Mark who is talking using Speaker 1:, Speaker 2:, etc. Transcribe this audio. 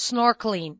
Speaker 1: snorkeling.